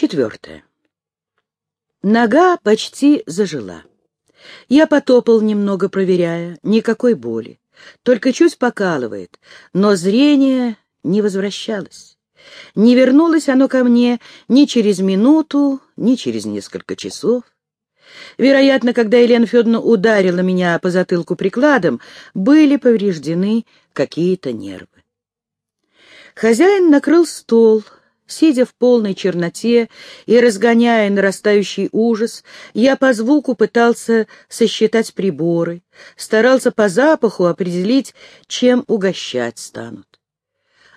Четвертое. Нога почти зажила. Я потопал немного, проверяя, никакой боли. Только чуть покалывает, но зрение не возвращалось. Не вернулось оно ко мне ни через минуту, ни через несколько часов. Вероятно, когда Елена Федоровна ударила меня по затылку прикладом, были повреждены какие-то нервы. Хозяин накрыл стол, Сидя в полной черноте и разгоняя нарастающий ужас, я по звуку пытался сосчитать приборы, старался по запаху определить, чем угощать станут.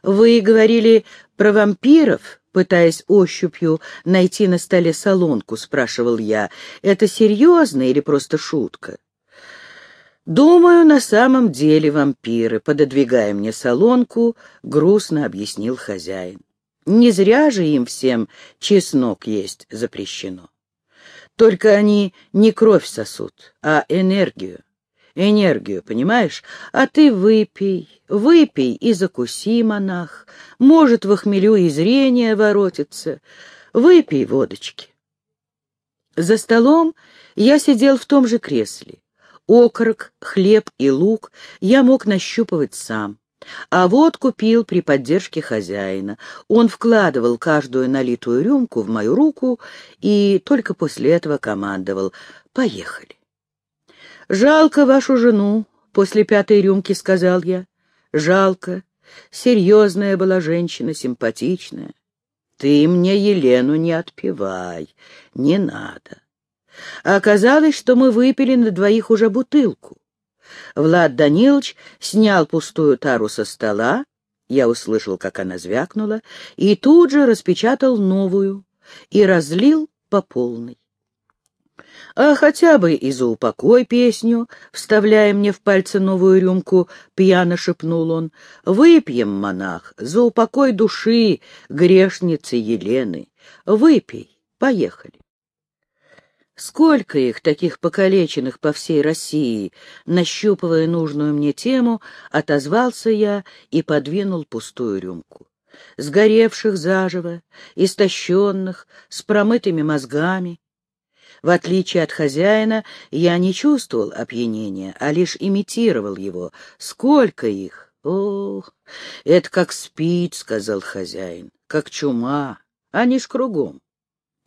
«Вы говорили про вампиров?» Пытаясь ощупью найти на столе солонку, спрашивал я. «Это серьезно или просто шутка?» «Думаю, на самом деле вампиры», — пододвигая мне солонку, грустно объяснил хозяин. Не зря же им всем чеснок есть запрещено. Только они не кровь сосут, а энергию. Энергию, понимаешь? А ты выпей, выпей и закуси, монах. Может, в хмелю и зрение воротится. Выпей водочки. За столом я сидел в том же кресле. Окорок, хлеб и лук я мог нащупывать сам. А вот купил при поддержке хозяина. Он вкладывал каждую налитую рюмку в мою руку и только после этого командовал «Поехали». «Жалко вашу жену», — после пятой рюмки сказал я. «Жалко. Серьезная была женщина, симпатичная. Ты мне Елену не отпевай, не надо». оказалось, что мы выпили на двоих уже бутылку. Влад Данилович снял пустую тару со стола, я услышал, как она звякнула, и тут же распечатал новую и разлил по полной. А хотя бы и за упокой песню, вставляя мне в пальцы новую рюмку, пьяно шепнул он. Выпьем, монах, за упокой души грешницы Елены. Выпей, поехали. Сколько их, таких покалеченных по всей России, нащупывая нужную мне тему, отозвался я и подвинул пустую рюмку. Сгоревших заживо, истощенных, с промытыми мозгами. В отличие от хозяина, я не чувствовал опьянения, а лишь имитировал его. Сколько их! Ох, это как спит, — сказал хозяин, — как чума, они ж кругом.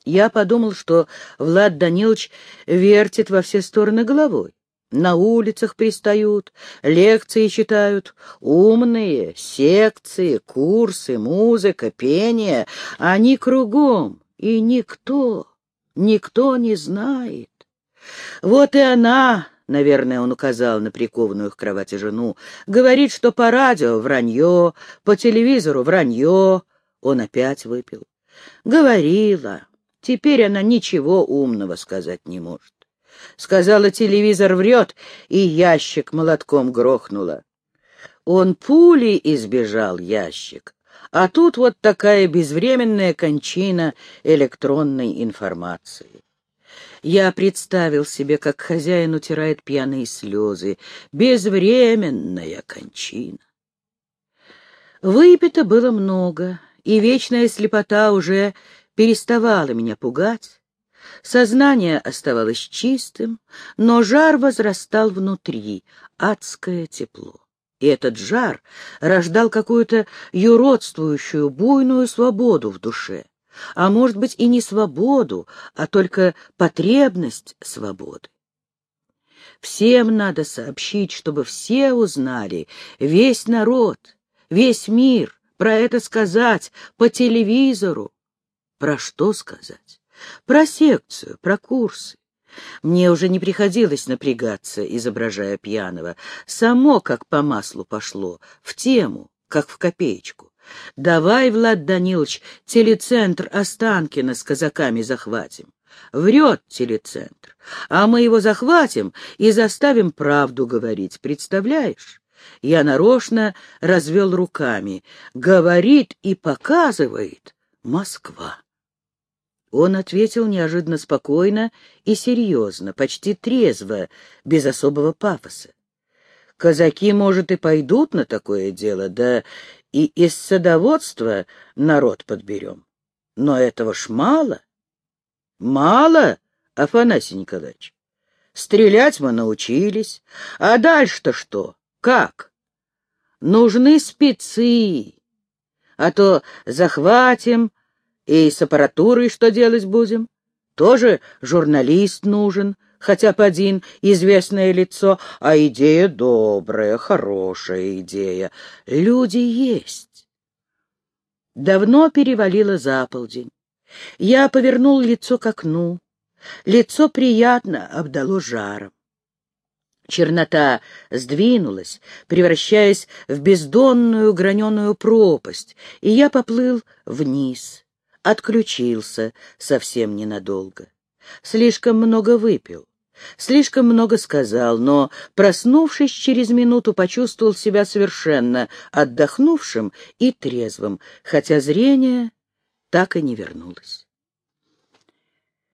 Я подумал, что Влад Данилович вертит во все стороны головой. На улицах пристают, лекции читают, умные, секции, курсы, музыка, пение. Они кругом, и никто, никто не знает. Вот и она, наверное, он указал на прикованную к кровати жену, говорит, что по радио вранье, по телевизору вранье. Он опять выпил. Говорила, Теперь она ничего умного сказать не может. Сказала, телевизор врет, и ящик молотком грохнула. Он пулей избежал ящик, а тут вот такая безвременная кончина электронной информации. Я представил себе, как хозяин утирает пьяные слезы. Безвременная кончина. Выпито было много, и вечная слепота уже переставала меня пугать, сознание оставалось чистым, но жар возрастал внутри, адское тепло. И этот жар рождал какую-то юродствующую, буйную свободу в душе, а может быть и не свободу, а только потребность свободы. Всем надо сообщить, чтобы все узнали, весь народ, весь мир, про это сказать по телевизору, про что сказать? Про секцию, про курсы. Мне уже не приходилось напрягаться, изображая пьяного. Само как по маслу пошло, в тему, как в копеечку. Давай, Влад Данилович, телецентр Останкина с казаками захватим. Врет телецентр, а мы его захватим и заставим правду говорить, представляешь? Я нарочно развел руками. Говорит и показывает Москва. Он ответил неожиданно спокойно и серьезно, почти трезво, без особого пафоса. Казаки, может, и пойдут на такое дело, да и из садоводства народ подберем. Но этого ж мало. Мало, Афанасий Николаевич. Стрелять мы научились. А дальше-то что? Как? Нужны спецы. А то захватим, и с аппаратурой что делать будем? Тоже журналист нужен, хотя бы один, известное лицо, а идея добрая, хорошая идея. Люди есть. Давно перевалило за полдень. Я повернул лицо к окну. Лицо приятно обдало жаром. Чернота сдвинулась, превращаясь в бездонную граненую пропасть, и я поплыл вниз, отключился совсем ненадолго. Слишком много выпил, слишком много сказал, но, проснувшись через минуту, почувствовал себя совершенно отдохнувшим и трезвым, хотя зрение так и не вернулось.